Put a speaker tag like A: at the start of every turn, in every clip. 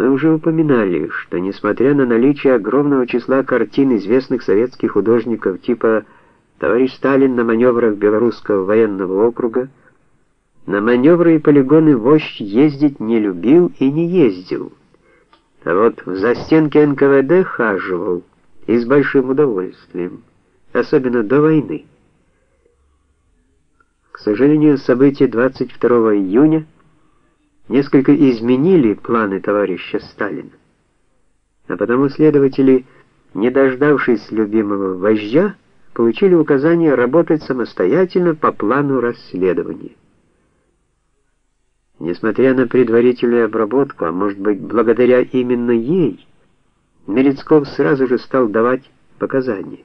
A: Мы уже упоминали, что несмотря на наличие огромного числа картин известных советских художников типа «Товарищ Сталин на маневрах Белорусского военного округа», на маневры и полигоны вождь ездить не любил и не ездил. А вот в застенки НКВД хаживал и с большим удовольствием, особенно до войны. К сожалению, события 22 июня несколько изменили планы товарища Сталина. А потому следователи, не дождавшись любимого вождя, получили указание работать самостоятельно по плану расследования. Несмотря на предварительную обработку, а может быть, благодаря именно ей, Мерецков сразу же стал давать показания.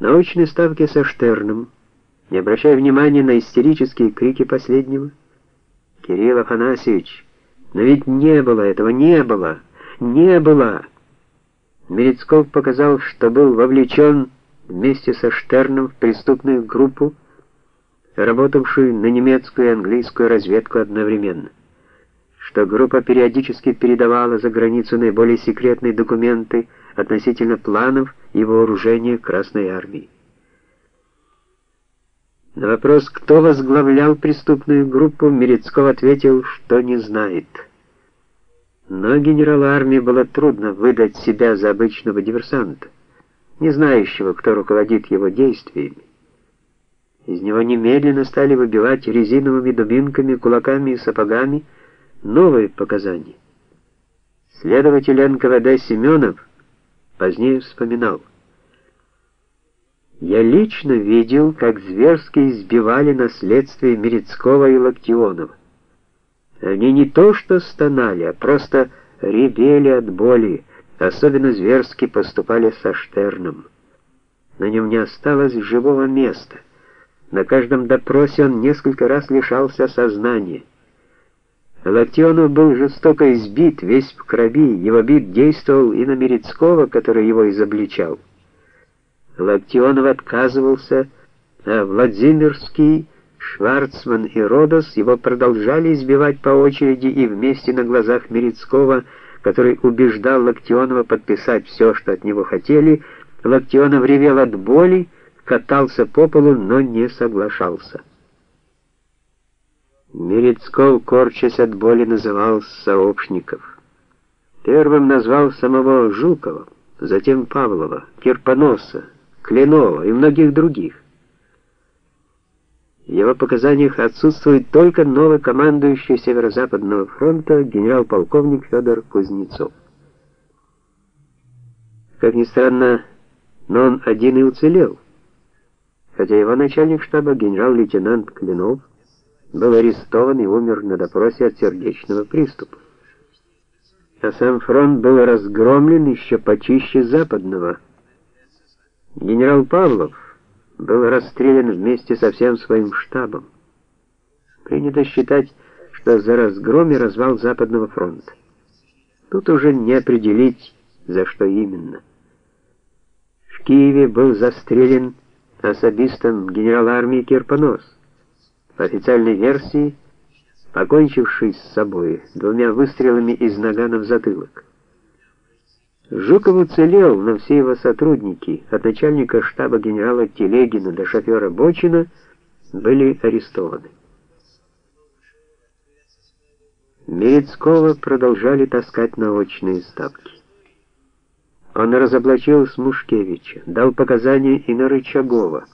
A: На очной ставке со Штерном, не обращая внимания на истерические крики последнего, Кирилл Афанасьевич, но ведь не было этого, не было, не было. Мерецков показал, что был вовлечен вместе со Штерном в преступную группу, работавшую на немецкую и английскую разведку одновременно, что группа периодически передавала за границу наиболее секретные документы относительно планов и вооружения Красной армии. На вопрос, кто возглавлял преступную группу, Мерецков ответил, что не знает. Но генералу армии было трудно выдать себя за обычного диверсанта, не знающего, кто руководит его действиями. Из него немедленно стали выбивать резиновыми дубинками, кулаками и сапогами новые показания. Следователь НКВД Семенов позднее вспоминал, я лично видел, как зверски избивали наследствие Мерецкого и Локтионова. Они не то что стонали, а просто ревели от боли, особенно зверски поступали со Штерном. На нем не осталось живого места. На каждом допросе он несколько раз лишался сознания. Локтионов был жестоко избит, весь в крови, его бит действовал и на Мерецкого, который его изобличал. Локтионов отказывался, а Владимирский, Шварцман и Родос его продолжали избивать по очереди и вместе на глазах Мерецкого, который убеждал Локтионова подписать все, что от него хотели, Локтионов ревел от боли, катался по полу, но не соглашался. Мерецков, корчась от боли, называл сообщников. Первым назвал самого Жукова, затем Павлова, Кирпоноса, Кленова и многих других. В его показаниях отсутствует только новый командующий Северо-Западного фронта генерал-полковник Федор Кузнецов. Как ни странно, но он один и уцелел, хотя его начальник штаба генерал-лейтенант Кленов был арестован и умер на допросе от сердечного приступа. А сам фронт был разгромлен еще почище западного Генерал Павлов был расстрелян вместе со всем своим штабом. Принято считать, что за разгром и развал Западного фронта. Тут уже не определить, за что именно. В Киеве был застрелен особистом генерал армии Кирпонос. По официальной версии, покончивший с собой двумя выстрелами из нагана в затылок. Жуков уцелел, но все его сотрудники, от начальника штаба генерала Телегина до шофера Бочина, были арестованы. Мерецкого продолжали таскать на очные ставки. Он разоблачил Смушкевича, дал показания и на Рычагова.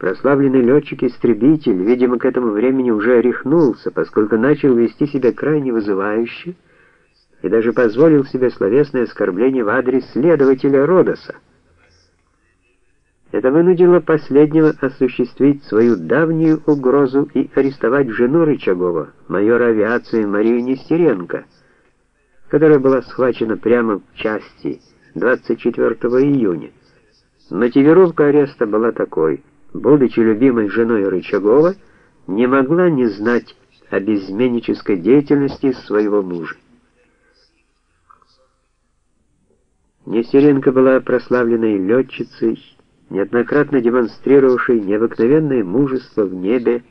A: Прославленный летчик-истребитель, видимо, к этому времени уже орехнулся, поскольку начал вести себя крайне вызывающе, и даже позволил себе словесное оскорбление в адрес следователя Родоса. Это вынудило последнего осуществить свою давнюю угрозу и арестовать жену Рычагова, майора авиации Марию Нестеренко, которая была схвачена прямо в части 24 июня. Мотивировка ареста была такой: будучи любимой женой Рычагова, не могла не знать об изменнической деятельности своего мужа. Нестеренко была прославленной летчицей, неоднократно демонстрировавшей необыкновенное мужество в небе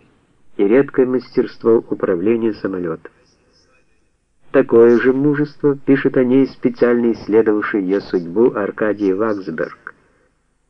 A: и редкое мастерство управления самолетом. Такое же мужество пишет о ней специально исследовавший ее судьбу Аркадий Ваксберг.